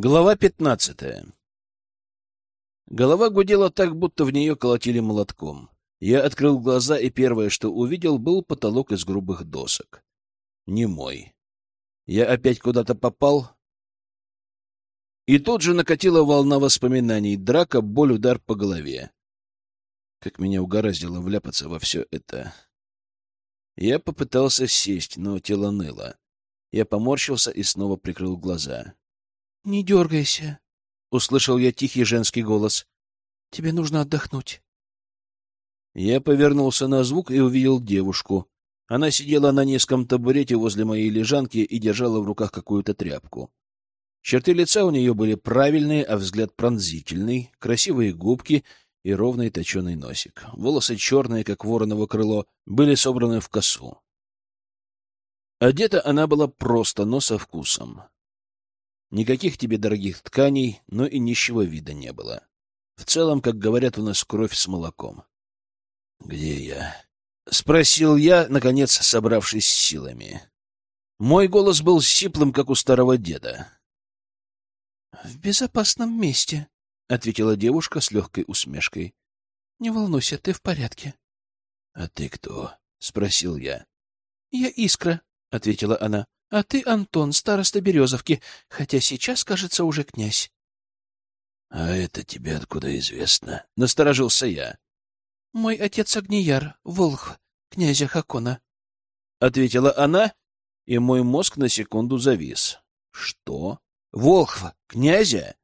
Глава пятнадцатая Голова гудела так, будто в нее колотили молотком. Я открыл глаза, и первое, что увидел, был потолок из грубых досок. Не мой. Я опять куда-то попал. И тут же накатила волна воспоминаний. Драка, боль, удар по голове. Как меня угораздило вляпаться во все это. Я попытался сесть, но тело ныло. Я поморщился и снова прикрыл глаза. — Не дергайся, — услышал я тихий женский голос. — Тебе нужно отдохнуть. Я повернулся на звук и увидел девушку. Она сидела на низком табурете возле моей лежанки и держала в руках какую-то тряпку. Черты лица у нее были правильные, а взгляд пронзительный, красивые губки и ровный точеный носик. Волосы черные, как вороново крыло, были собраны в косу. Одета она была просто, но со вкусом. Никаких тебе дорогих тканей, но и нищего вида не было. В целом, как говорят у нас, кровь с молоком. — Где я? — спросил я, наконец собравшись с силами. Мой голос был сиплым, как у старого деда. — В безопасном месте, — ответила девушка с легкой усмешкой. — Не волнуйся, ты в порядке. — А ты кто? — спросил я. — Я Искра, — ответила она. — А ты Антон, староста Березовки, хотя сейчас, кажется, уже князь. — А это тебе откуда известно? — насторожился я. — Мой отец Огнияр, Волх, князя Хакона. — ответила она, и мой мозг на секунду завис. — Что? Волхв, князя?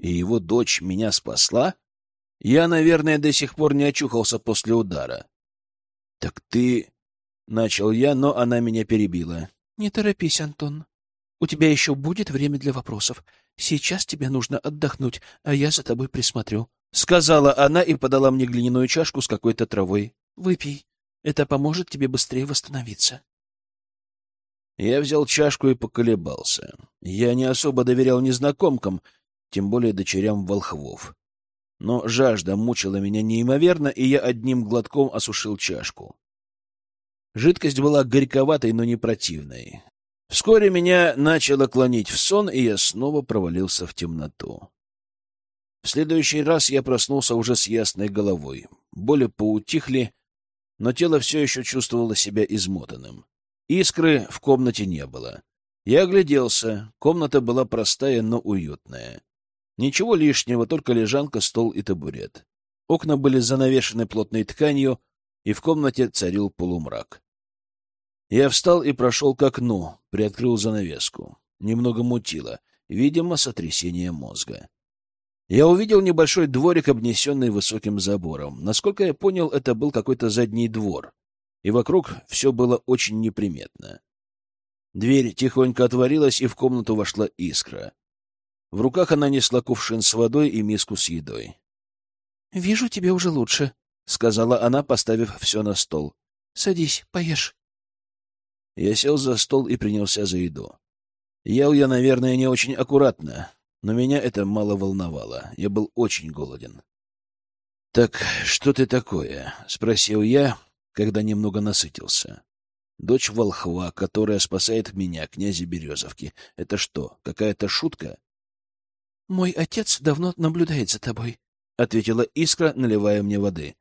И его дочь меня спасла? Я, наверное, до сих пор не очухался после удара. — Так ты... — начал я, но она меня перебила. — Не торопись, Антон. У тебя еще будет время для вопросов. Сейчас тебе нужно отдохнуть, а я за тобой присмотрю. — сказала она и подала мне глиняную чашку с какой-то травой. — Выпей. Это поможет тебе быстрее восстановиться. Я взял чашку и поколебался. Я не особо доверял незнакомкам, тем более дочерям волхвов. Но жажда мучила меня неимоверно, и я одним глотком осушил чашку. Жидкость была горьковатой, но не противной. Вскоре меня начало клонить в сон, и я снова провалился в темноту. В следующий раз я проснулся уже с ясной головой. Боли поутихли, но тело все еще чувствовало себя измотанным. Искры в комнате не было. Я огляделся. Комната была простая, но уютная. Ничего лишнего, только лежанка, стол и табурет. Окна были занавешены плотной тканью, и в комнате царил полумрак. Я встал и прошел к окну, приоткрыл занавеску. Немного мутило, видимо, сотрясение мозга. Я увидел небольшой дворик, обнесенный высоким забором. Насколько я понял, это был какой-то задний двор, и вокруг все было очень неприметно. Дверь тихонько отворилась, и в комнату вошла искра. В руках она несла кувшин с водой и миску с едой. — Вижу, тебе уже лучше, — сказала она, поставив все на стол. — Садись, поешь. Я сел за стол и принялся за еду. Ел я, наверное, не очень аккуратно, но меня это мало волновало. Я был очень голоден. — Так что ты такое? — спросил я, когда немного насытился. Дочь волхва, которая спасает меня, князя Березовки. Это что, какая-то шутка? — Мой отец давно наблюдает за тобой, — ответила Искра, наливая мне воды.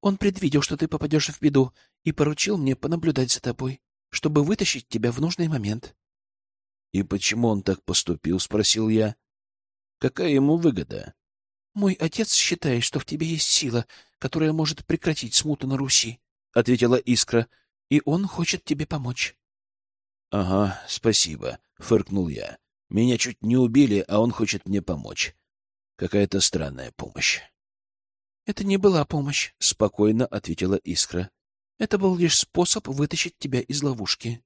Он предвидел, что ты попадешь в беду, и поручил мне понаблюдать за тобой, чтобы вытащить тебя в нужный момент. — И почему он так поступил? — спросил я. — Какая ему выгода? — Мой отец считает, что в тебе есть сила, которая может прекратить смуту на Руси, — ответила Искра, — и он хочет тебе помочь. — Ага, спасибо, — фыркнул я. Меня чуть не убили, а он хочет мне помочь. Какая-то странная помощь. — Это не была помощь, — спокойно ответила Искра. — Это был лишь способ вытащить тебя из ловушки.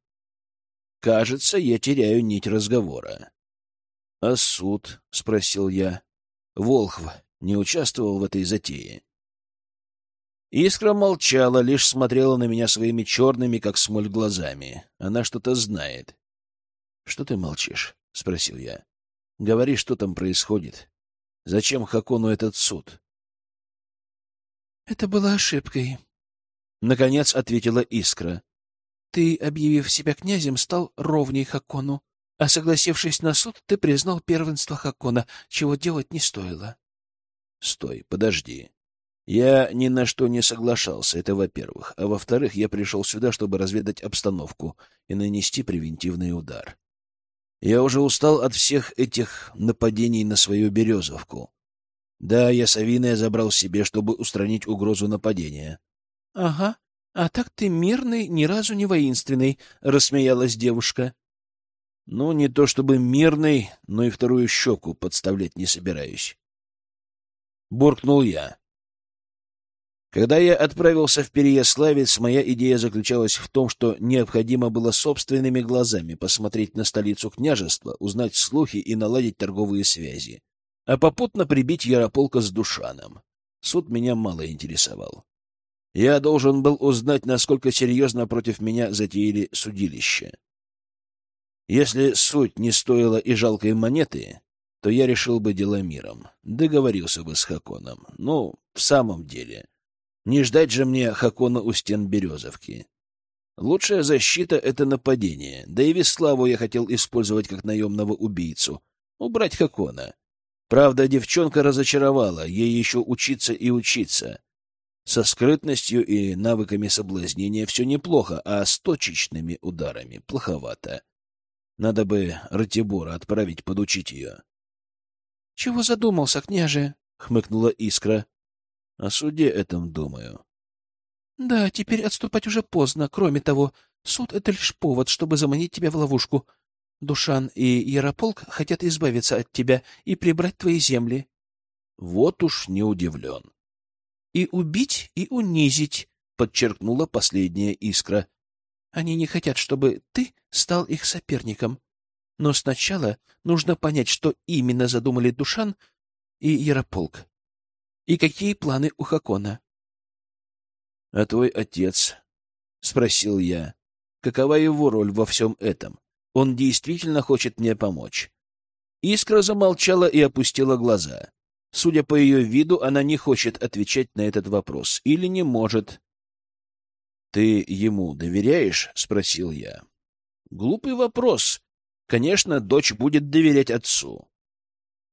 — Кажется, я теряю нить разговора. — А суд? — спросил я. Волхв не участвовал в этой затее. Искра молчала, лишь смотрела на меня своими черными, как смоль, глазами. Она что-то знает. — Что ты молчишь? — спросил я. — Говори, что там происходит. Зачем Хакону этот суд? Это было ошибкой. Наконец ответила Искра. Ты, объявив себя князем, стал ровней Хакону. А согласившись на суд, ты признал первенство Хакона, чего делать не стоило. Стой, подожди. Я ни на что не соглашался, это во-первых. А во-вторых, я пришел сюда, чтобы разведать обстановку и нанести превентивный удар. Я уже устал от всех этих нападений на свою Березовку. Да, я Савиная забрал себе, чтобы устранить угрозу нападения. — Ага, а так ты мирный, ни разу не воинственный, — рассмеялась девушка. — Ну, не то чтобы мирный, но и вторую щеку подставлять не собираюсь. Буркнул я. Когда я отправился в Переяславец, моя идея заключалась в том, что необходимо было собственными глазами посмотреть на столицу княжества, узнать слухи и наладить торговые связи, а попутно прибить Ярополка с Душаном. Суд меня мало интересовал. Я должен был узнать, насколько серьезно против меня затеяли судилище. Если суть не стоила и жалкой монеты, то я решил бы дела миром, договорился бы с Хаконом. Ну, в самом деле... Не ждать же мне Хакона у стен Березовки. Лучшая защита — это нападение, да и Веславу я хотел использовать как наемного убийцу. Убрать Хакона. Правда, девчонка разочаровала, ей еще учиться и учиться. Со скрытностью и навыками соблазнения все неплохо, а с точечными ударами плоховато. Надо бы Ратибора отправить подучить ее. — Чего задумался, княже? — хмыкнула Искра. О суде этом думаю. Да, теперь отступать уже поздно. Кроме того, суд — это лишь повод, чтобы заманить тебя в ловушку. Душан и Ярополк хотят избавиться от тебя и прибрать твои земли. Вот уж не удивлен. И убить, и унизить, — подчеркнула последняя искра. Они не хотят, чтобы ты стал их соперником. Но сначала нужно понять, что именно задумали Душан и Ярополк. И какие планы у Хакона? — А твой отец? — спросил я. — Какова его роль во всем этом? Он действительно хочет мне помочь. Искра замолчала и опустила глаза. Судя по ее виду, она не хочет отвечать на этот вопрос. Или не может. — Ты ему доверяешь? — спросил я. — Глупый вопрос. Конечно, дочь будет доверять отцу.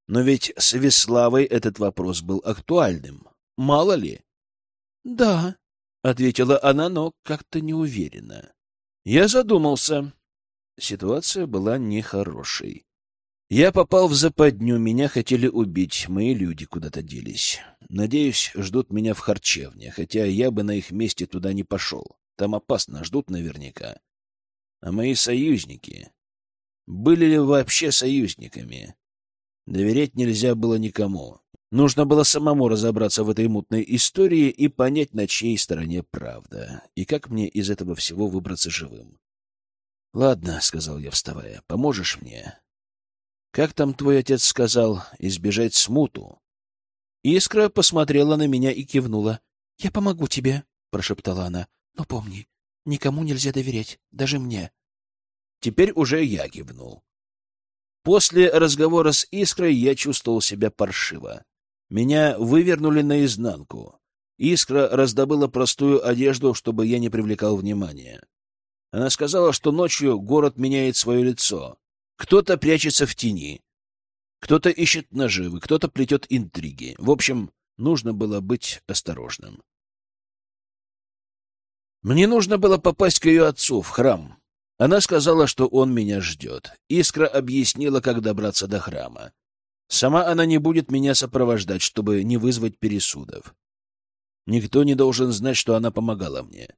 Но ведь с Веславой этот вопрос был актуальным. Мало ли? — Да, — ответила она, но как-то неуверенно. Я задумался. Ситуация была нехорошей. Я попал в западню, меня хотели убить, мои люди куда-то делись. Надеюсь, ждут меня в харчевне, хотя я бы на их месте туда не пошел. Там опасно, ждут наверняка. А мои союзники... Были ли вообще союзниками? Доверять нельзя было никому. Нужно было самому разобраться в этой мутной истории и понять, на чьей стороне правда, и как мне из этого всего выбраться живым. — Ладно, — сказал я, вставая, — поможешь мне? — Как там твой отец сказал, избежать смуту? Искра посмотрела на меня и кивнула. — Я помогу тебе, — прошептала она. — Но помни, никому нельзя доверять, даже мне. Теперь уже я кивнул. После разговора с Искрой я чувствовал себя паршиво. Меня вывернули наизнанку. Искра раздобыла простую одежду, чтобы я не привлекал внимания. Она сказала, что ночью город меняет свое лицо. Кто-то прячется в тени, кто-то ищет наживы, кто-то плетет интриги. В общем, нужно было быть осторожным. Мне нужно было попасть к ее отцу в храм. Она сказала, что он меня ждет. Искра объяснила, как добраться до храма. Сама она не будет меня сопровождать, чтобы не вызвать пересудов. Никто не должен знать, что она помогала мне.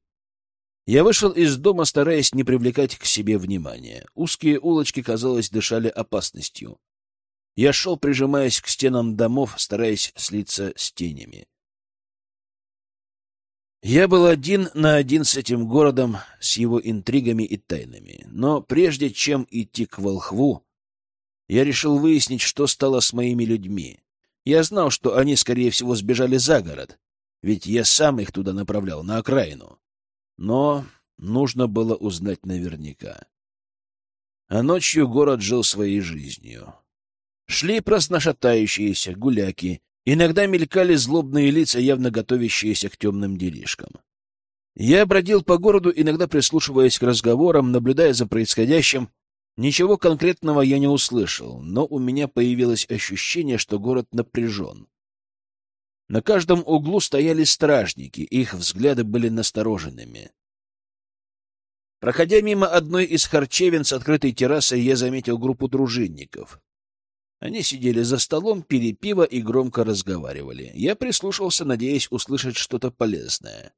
Я вышел из дома, стараясь не привлекать к себе внимания. Узкие улочки, казалось, дышали опасностью. Я шел, прижимаясь к стенам домов, стараясь слиться с тенями. Я был один на один с этим городом, с его интригами и тайнами. Но прежде чем идти к Волхву, я решил выяснить, что стало с моими людьми. Я знал, что они, скорее всего, сбежали за город, ведь я сам их туда направлял, на окраину. Но нужно было узнать наверняка. А ночью город жил своей жизнью. Шли просношатающиеся гуляки, Иногда мелькали злобные лица, явно готовящиеся к темным делишкам. Я бродил по городу, иногда прислушиваясь к разговорам, наблюдая за происходящим, Ничего конкретного я не услышал, но у меня появилось ощущение, что город напряжен. На каждом углу стояли стражники, их взгляды были настороженными. Проходя мимо одной из харчевин с открытой террасой, я заметил группу дружинников. Они сидели за столом, пили пиво и громко разговаривали. Я прислушался, надеясь услышать что-то полезное.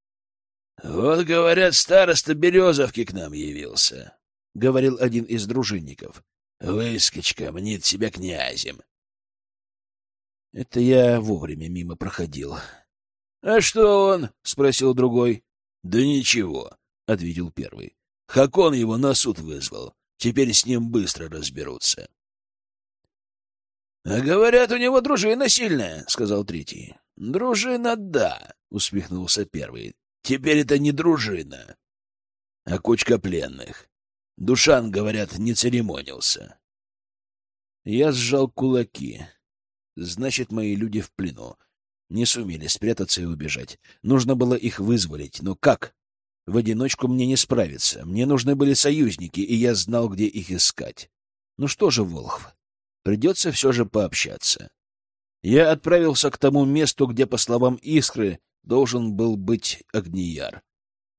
— Вот, говорят, староста Березовки к нам явился, — говорил один из дружинников. — Выскочка, мнит себя князем. Это я вовремя мимо проходил. — А что он? — спросил другой. — Да ничего, — ответил первый. — Хакон его на суд вызвал. Теперь с ним быстро разберутся. — А говорят, у него дружина сильная, — сказал третий. — Дружина, да, — усмехнулся первый. — Теперь это не дружина, а кучка пленных. Душан, говорят, не церемонился. Я сжал кулаки. Значит, мои люди в плену. Не сумели спрятаться и убежать. Нужно было их вызволить. Но как? В одиночку мне не справиться. Мне нужны были союзники, и я знал, где их искать. Ну что же, Волхв, придется все же пообщаться. Я отправился к тому месту, где, по словам Искры, должен был быть Огнияр.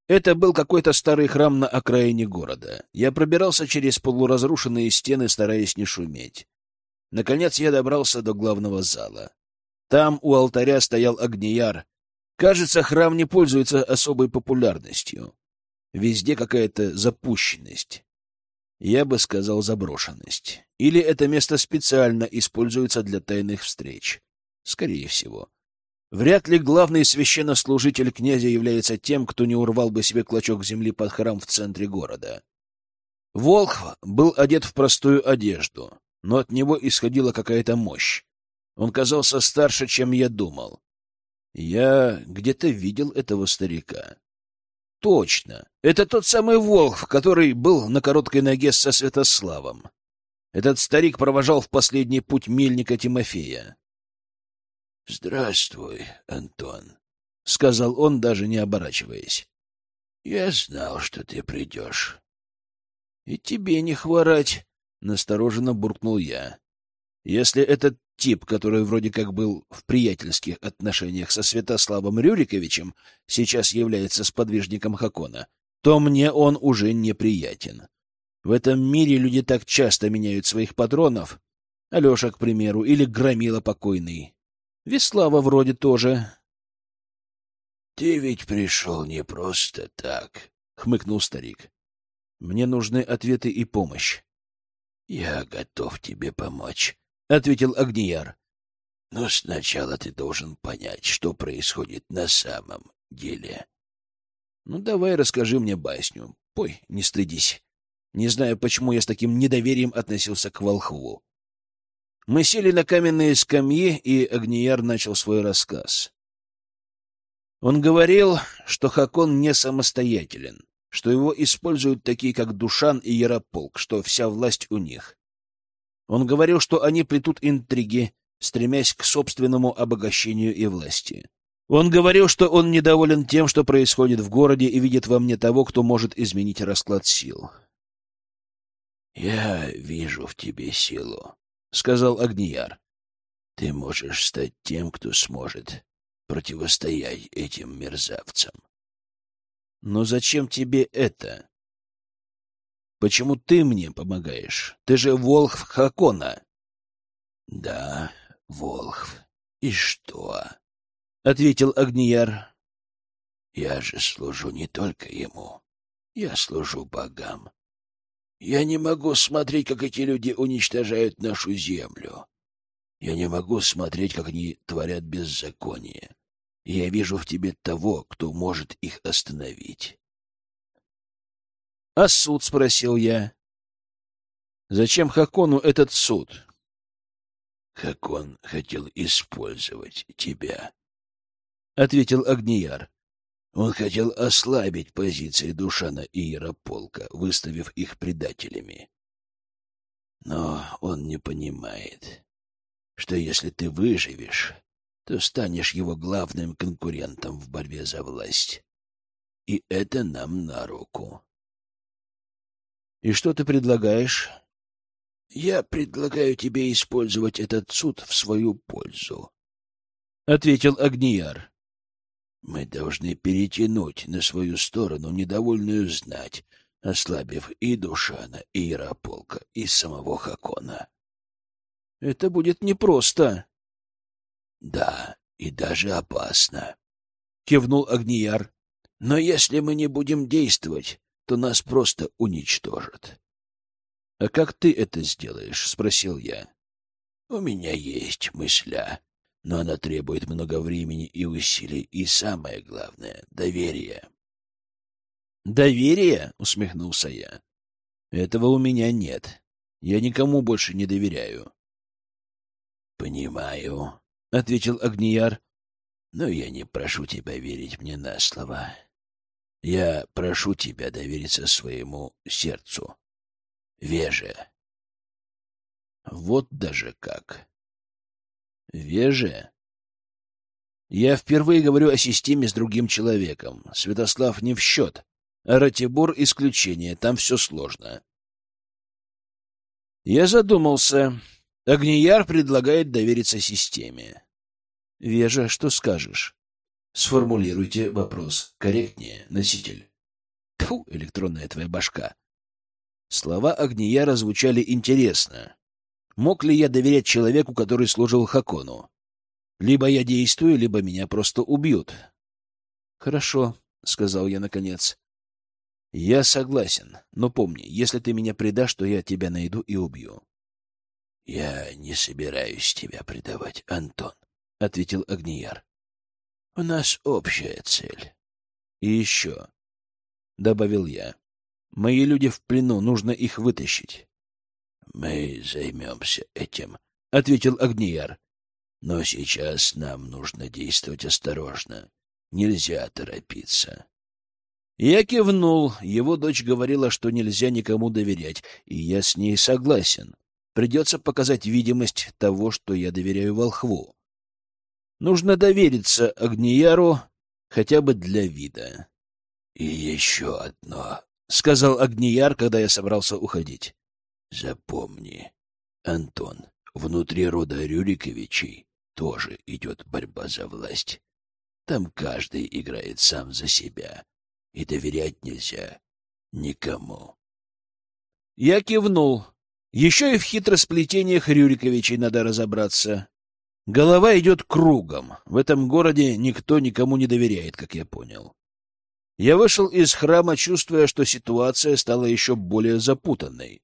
Это был какой-то старый храм на окраине города. Я пробирался через полуразрушенные стены, стараясь не шуметь. Наконец я добрался до главного зала. Там у алтаря стоял огнияр. Кажется, храм не пользуется особой популярностью. Везде какая-то запущенность. Я бы сказал заброшенность. Или это место специально используется для тайных встреч. Скорее всего. Вряд ли главный священнослужитель князя является тем, кто не урвал бы себе клочок земли под храм в центре города. Волхв был одет в простую одежду но от него исходила какая-то мощь. Он казался старше, чем я думал. Я где-то видел этого старика. Точно. Это тот самый Волх, который был на короткой ноге со Святославом. Этот старик провожал в последний путь мельника Тимофея. — Здравствуй, Антон, — сказал он, даже не оборачиваясь. — Я знал, что ты придешь. — И тебе не хворать, Настороженно буркнул я. Если этот тип, который вроде как был в приятельских отношениях со Святославом Рюриковичем, сейчас является сподвижником Хакона, то мне он уже неприятен. В этом мире люди так часто меняют своих патронов. Алеша, к примеру, или Громила покойный. Веслава вроде тоже. — Ты ведь пришел не просто так, — хмыкнул старик. — Мне нужны ответы и помощь. «Я готов тебе помочь», — ответил Агнияр. «Но сначала ты должен понять, что происходит на самом деле». «Ну, давай расскажи мне басню. Пой, не стыдись. Не знаю, почему я с таким недоверием относился к волхву». Мы сели на каменные скамьи, и Агнияр начал свой рассказ. Он говорил, что Хакон не самостоятелен, что его используют такие, как Душан и Ярополк, что вся власть у них. Он говорил, что они плетут интриги, стремясь к собственному обогащению и власти. Он говорил, что он недоволен тем, что происходит в городе, и видит во мне того, кто может изменить расклад сил. «Я вижу в тебе силу», — сказал Агнияр. «Ты можешь стать тем, кто сможет противостоять этим мерзавцам. Но зачем тебе это? Почему ты мне помогаешь? Ты же Волхв Хакона. Да, Волхв. И что? Ответил Агнияр. Я же служу не только ему. Я служу богам. Я не могу смотреть, как эти люди уничтожают нашу землю. Я не могу смотреть, как они творят беззаконие я вижу в тебе того, кто может их остановить. — А суд? — спросил я. — Зачем Хакону этот суд? — Хакон хотел использовать тебя, — ответил Агнияр. Он хотел ослабить позиции Душана и Ярополка, выставив их предателями. Но он не понимает, что если ты выживешь, то станешь его главным конкурентом в борьбе за власть. И это нам на руку. И что ты предлагаешь? Я предлагаю тебе использовать этот суд в свою пользу, — ответил Агнияр. Мы должны перетянуть на свою сторону недовольную знать, ослабив и Душана, и Ярополка, и самого Хакона. Это будет непросто. Да, и даже опасно, — кивнул Агнияр. Но если мы не будем действовать, то нас просто уничтожат. — А как ты это сделаешь? — спросил я. — У меня есть мысля, но она требует много времени и усилий, и самое главное — доверия. «Доверие?» — усмехнулся я. «Этого у меня нет. Я никому больше не доверяю». «Понимаю», — ответил Агнияр. «Но я не прошу тебя верить мне на слово. Я прошу тебя довериться своему сердцу. Веже». «Вот даже как!» «Веже?» Я впервые говорю о системе с другим человеком. Святослав не в счет. Ратибор — исключение, там все сложно. Я задумался. Огнияр предлагает довериться системе. Вежа, что скажешь? Сформулируйте вопрос. Корректнее, носитель. Тьфу, электронная твоя башка. Слова Огнияра звучали интересно. Мог ли я доверять человеку, который служил Хакону? Либо я действую, либо меня просто убьют. — Хорошо, — сказал я наконец. — Я согласен, но помни, если ты меня предашь, то я тебя найду и убью. — Я не собираюсь тебя предавать, Антон, — ответил Агнияр. — У нас общая цель. — И еще, — добавил я, — мои люди в плену, нужно их вытащить. — Мы займемся этим, — ответил Агнияр. — Но сейчас нам нужно действовать осторожно. Нельзя торопиться. Я кивнул. Его дочь говорила, что нельзя никому доверять, и я с ней согласен. Придется показать видимость того, что я доверяю волхву. Нужно довериться Агнияру хотя бы для вида. — И еще одно, — сказал Агнияр, когда я собрался уходить. — Запомни, Антон, внутри рода Рюриковичей тоже идет борьба за власть. Там каждый играет сам за себя и доверять нельзя никому. Я кивнул. Еще и в хитросплетениях Рюриковичей надо разобраться. Голова идет кругом. В этом городе никто никому не доверяет, как я понял. Я вышел из храма, чувствуя, что ситуация стала еще более запутанной.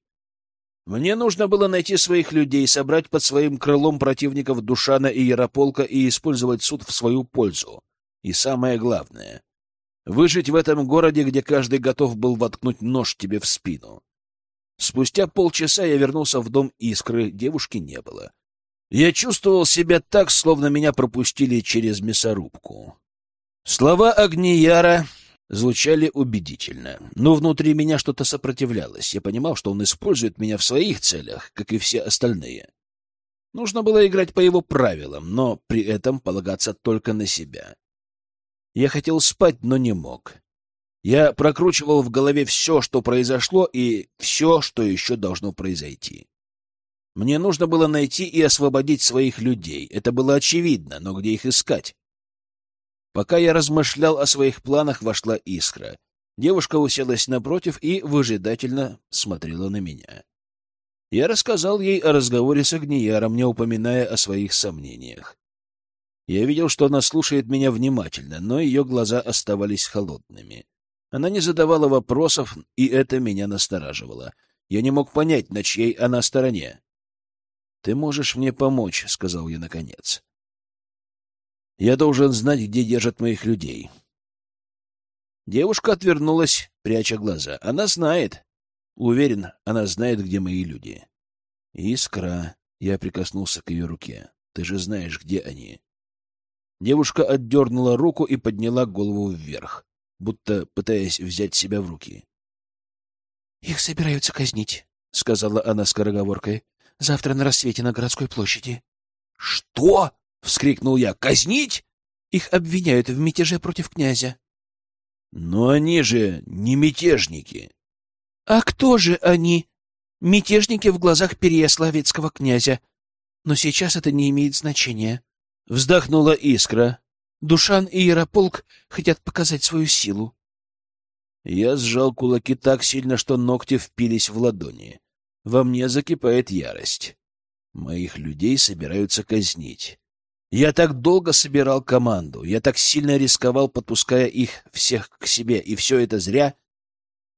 Мне нужно было найти своих людей, собрать под своим крылом противников Душана и Ярополка и использовать суд в свою пользу. И самое главное Выжить в этом городе, где каждый готов был воткнуть нож тебе в спину. Спустя полчаса я вернулся в дом Искры, девушки не было. Я чувствовал себя так, словно меня пропустили через мясорубку. Слова Огнияра звучали убедительно, но внутри меня что-то сопротивлялось. Я понимал, что он использует меня в своих целях, как и все остальные. Нужно было играть по его правилам, но при этом полагаться только на себя. Я хотел спать, но не мог. Я прокручивал в голове все, что произошло, и все, что еще должно произойти. Мне нужно было найти и освободить своих людей. Это было очевидно, но где их искать? Пока я размышлял о своих планах, вошла искра. Девушка уселась напротив и выжидательно смотрела на меня. Я рассказал ей о разговоре с Агнияром, не упоминая о своих сомнениях. Я видел, что она слушает меня внимательно, но ее глаза оставались холодными. Она не задавала вопросов, и это меня настораживало. Я не мог понять, на чьей она стороне. — Ты можешь мне помочь, — сказал я наконец. — Я должен знать, где держат моих людей. Девушка отвернулась, пряча глаза. Она знает. Уверен, она знает, где мои люди. Искра. Я прикоснулся к ее руке. Ты же знаешь, где они. Девушка отдернула руку и подняла голову вверх, будто пытаясь взять себя в руки. — Их собираются казнить, — сказала она скороговоркой. — Завтра на рассвете на городской площади. — Что? — вскрикнул я. — Казнить? Их обвиняют в мятеже против князя. — Но они же не мятежники. А кто же они? Мятежники в глазах Переяславецкого князя. Но сейчас это не имеет значения. Вздохнула искра. Душан и Ярополк хотят показать свою силу. Я сжал кулаки так сильно, что ногти впились в ладони. Во мне закипает ярость. Моих людей собираются казнить. Я так долго собирал команду, я так сильно рисковал, подпуская их всех к себе, и все это зря.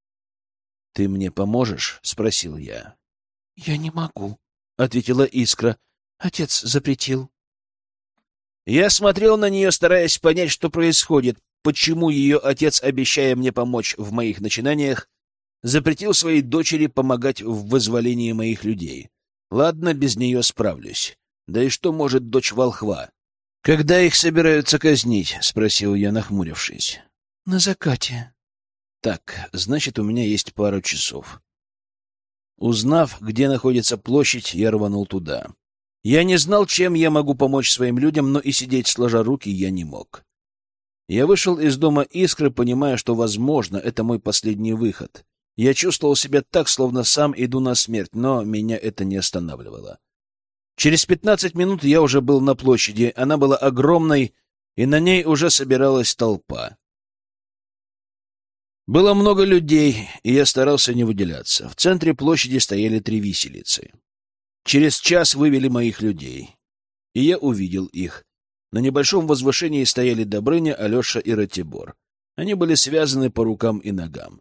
— Ты мне поможешь? — спросил я. — Я не могу, — ответила Искра. — Отец запретил. Я смотрел на нее, стараясь понять, что происходит, почему ее отец, обещая мне помочь в моих начинаниях, запретил своей дочери помогать в вызволении моих людей. Ладно, без нее справлюсь. Да и что может дочь волхва? — Когда их собираются казнить? — спросил я, нахмурившись. — На закате. — Так, значит, у меня есть пару часов. Узнав, где находится площадь, я рванул туда. Я не знал, чем я могу помочь своим людям, но и сидеть сложа руки я не мог. Я вышел из дома Искры, понимая, что, возможно, это мой последний выход. Я чувствовал себя так, словно сам иду на смерть, но меня это не останавливало. Через пятнадцать минут я уже был на площади. Она была огромной, и на ней уже собиралась толпа. Было много людей, и я старался не выделяться. В центре площади стояли три виселицы. Через час вывели моих людей, и я увидел их. На небольшом возвышении стояли Добрыня, Алеша и Ратибор. Они были связаны по рукам и ногам.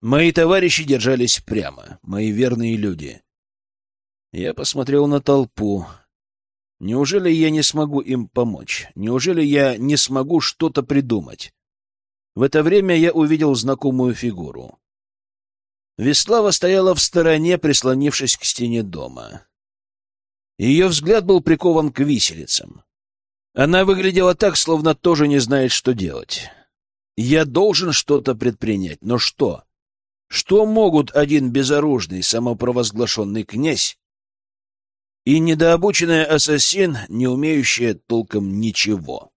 Мои товарищи держались прямо, мои верные люди. Я посмотрел на толпу. Неужели я не смогу им помочь? Неужели я не смогу что-то придумать? В это время я увидел знакомую фигуру. Веслава стояла в стороне, прислонившись к стене дома. Ее взгляд был прикован к виселицам. Она выглядела так, словно тоже не знает, что делать. Я должен что-то предпринять, но что? Что могут один безоружный, самопровозглашенный князь и недообученный ассасин, не умеющий толком ничего?